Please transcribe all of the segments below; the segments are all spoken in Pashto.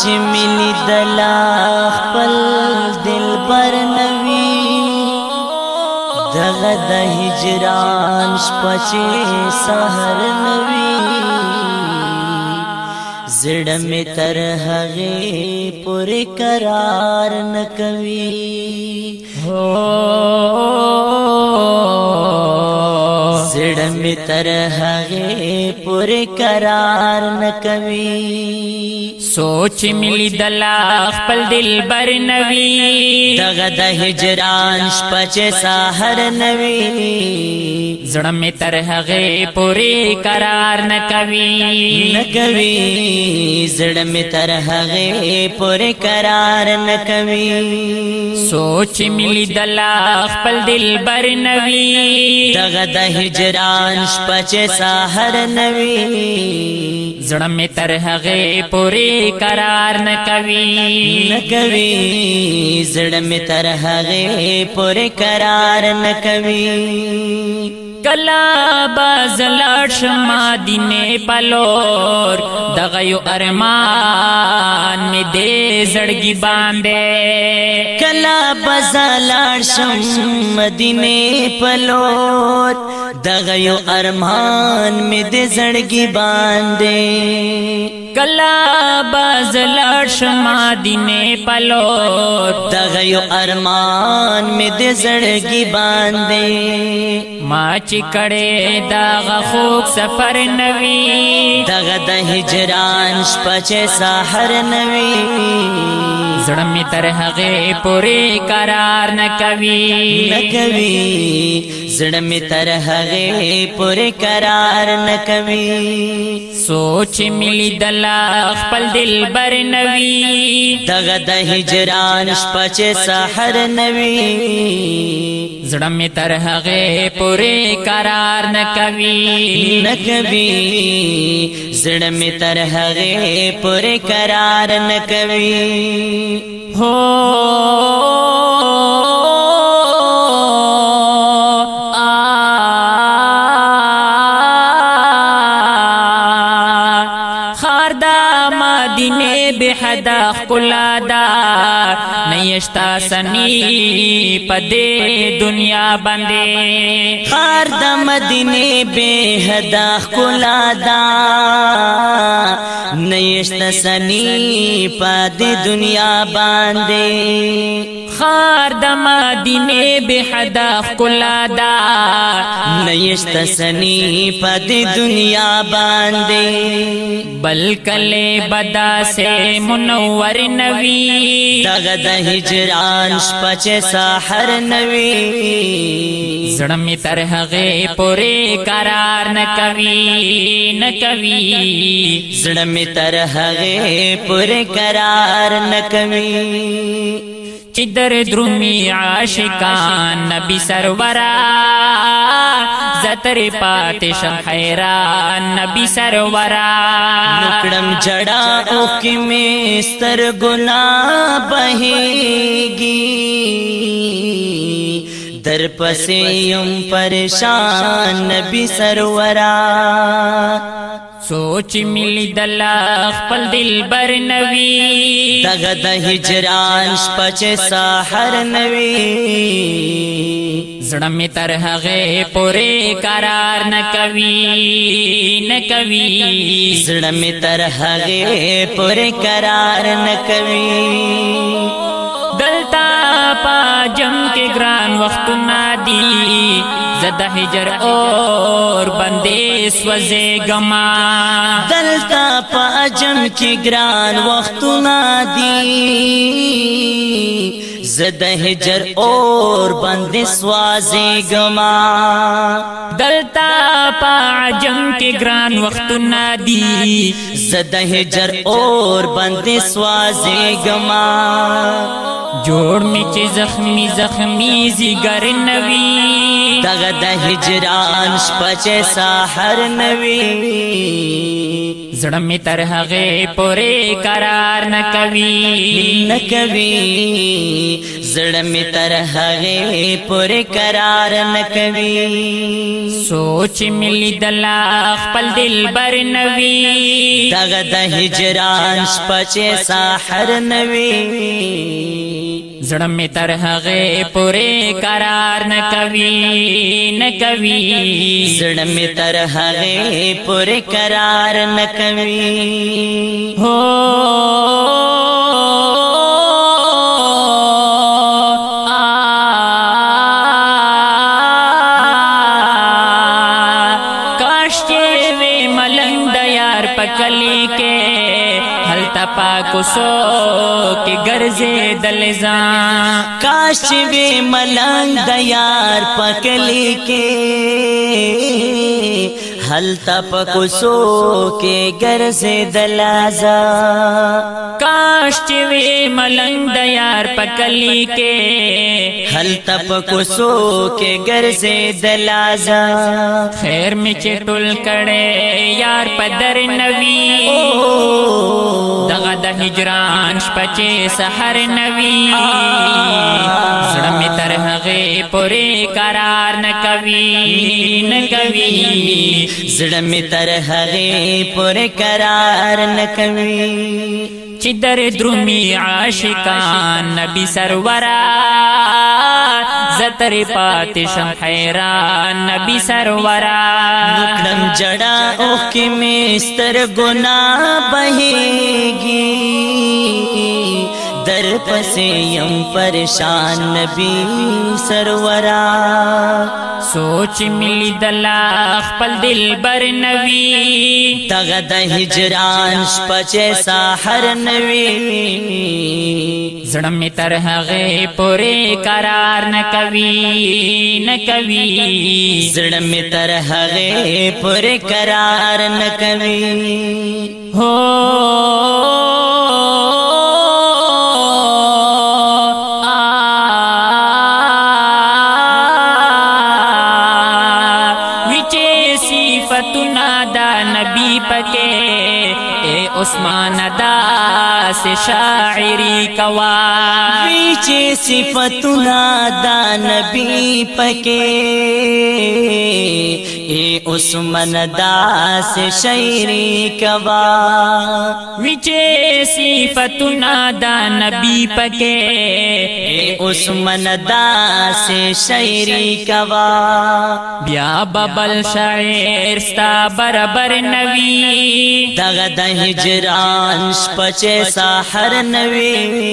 چې ملي دلا خپل دلبر نوي دغه د هجران شپچې سحر نوي زړه می تر هغه پر قرار نکوي هو زړه می تر هغه پر قرار نکوي سوچ ملي دلا خپل دل بر نوي دغه د هجران شپه سحر نوي زړه می تر هغه پر قرار نکوي نکوي زړه می تر هغه پر قرار نه کوي سوچ ملي دل خپل دلبر نوي دغه د هجران شپچ سحر نوي زړه می تر هغه پر قرار نه کوي نه کوي زړه می تر هغه پر قرار نه کوي کلا باز لړ شما دینه پلور دغه یو ارمان می دې زړګي باندې کلا باز لړ شما دینه پلور دغه یو ارمان می دې زړګي باندې کلا باز لړ شما دینه پلو دغه یو ارمان می د زړګي باندې ما چې کړه دغه خوب سفر نوي دغه د هجران شپه سحر نوي زړه می تر هغه پوره قرار نه کوي نه کوي زړه می تر هغه پر قرار نه کوي سوچ ملي دل خپل دل بر نوي دغه د هجران شپه چې سحر نوي زړه می تر هغه پر قرار نه کوي نه کوي زړه می تر هغه پر قرار نه کوي هو به حدا خلا دا نيشتا سني پدې دنیا باندې خار د مدینه به حدا خلا دا نيشتا سني پدې دنیا باندې خار د مدینه به حدا کلا دا نيشت سني پد دنیا باندې بل کله بدا سے منور نوي دغه د هجران شپچ سحر نوي زړم تر هغه پوره قرار نه کوي نه کوي زړم تر هغه پوره قرار نه کوي چې درمی عاشقان نبی سرورا زتر پاتشم حیران نبی سرورا نکڑم جڑا اوکی مر گلا بہ گی در پسیم پریشان نبی سرورا سوچ ملی دل خپل دلبر نوی دغه د هجران شپچ سحر نوی زړه می تر هغه پوره قرار نه کوي نه کوي زړه می تر هغه پوره قرار نه کوي پا جم کې ګران وختونه دي زده هجر اور بندې سوځي ګما دلتا پا جم کې ګران وختونه دي زده هجر اور بند سوازی گما دلتا پا عجم کې ګران وخت نادي زده هجر اور بند سوازی گما جوړ می چې زخمی زخمی زیګر نوي دغه د هجران شپه سحر نوي زړه می تر هغه پورې قرار نه کوي نه کوي زړه می تر هغه پر قرار نکوي سوچ ملي دل خپل دل بر نوي دغه د هجران شپه سحر نوي زړه می تر هغه پورې قرار نه کوي نه کوي زړه می تر هغه پورې قرار نه کوي هو کوسو کې ګرځې دلزا کاش چې ملنګ د یار پکلي کې هل تپ کوسو کې ګرځې دلازا کاش چې وی ملنګ د یار پکلی کې هل تپ کوسو کې ګرځې دلازا خیر می چې ټول کړي یار پدر نوي دغه د هجران شپه سحر نوي زړه می تر هغه پوري قرار نه کوي نه کوي زړه می تر هغه پر قرار نکوي چې در درومي عاشقان نبی سرورا زتر پاتشم حیران نبی سرورا نکړم جڑا اوخ کې مستر ګنا بهيږي در پسیم پریشان نبی سرورا سوچ ملی دلا خپل دل بر نوی تغد هجران شپچه ساحر نوی زړم می تر هغه پوره قرار نه کوي نه کوي زړم می تر هغه پوره قرار نه کوي هو Osman से शायरी कवा विचे सिफतुना दा नबी पके ए उस्मन दा से शायरी कवा विचे सिफतुना दा नबी पके ए उस्मन दा से शायरी कवा ब्या बबल शायर स्ता बराबर नवी दग दहिजरान पचे सा سحر نوي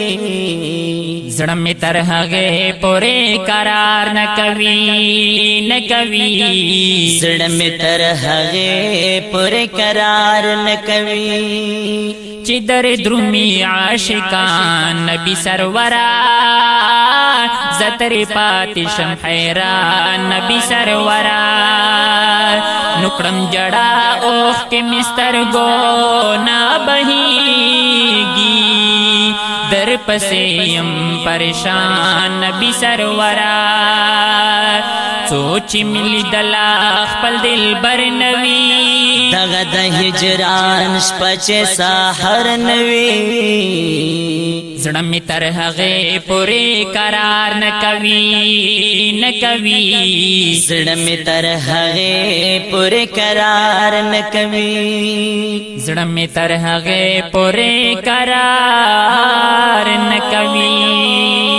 زړه می تر هغه پورې قرار نه کوي نه کوي زړه می تر هغه پورې قرار نه کوي چې در درومي عاشقان نبی سرورا زتر پاتشم حیران نبی سرورا شروع کړم جړا اوخ کې مستر گو نا بهيږي در پسې يم پریشان نبی سرورا سوچ ملي دلا خپل دل بر نوي دغه د هجران شپه سحر نوي زړه می تر هغه پوری قرار نه کوي نه کوي زړه می تر هغه پوری قرار نه کوي زړه می تر هغه پوری قرار نه کوي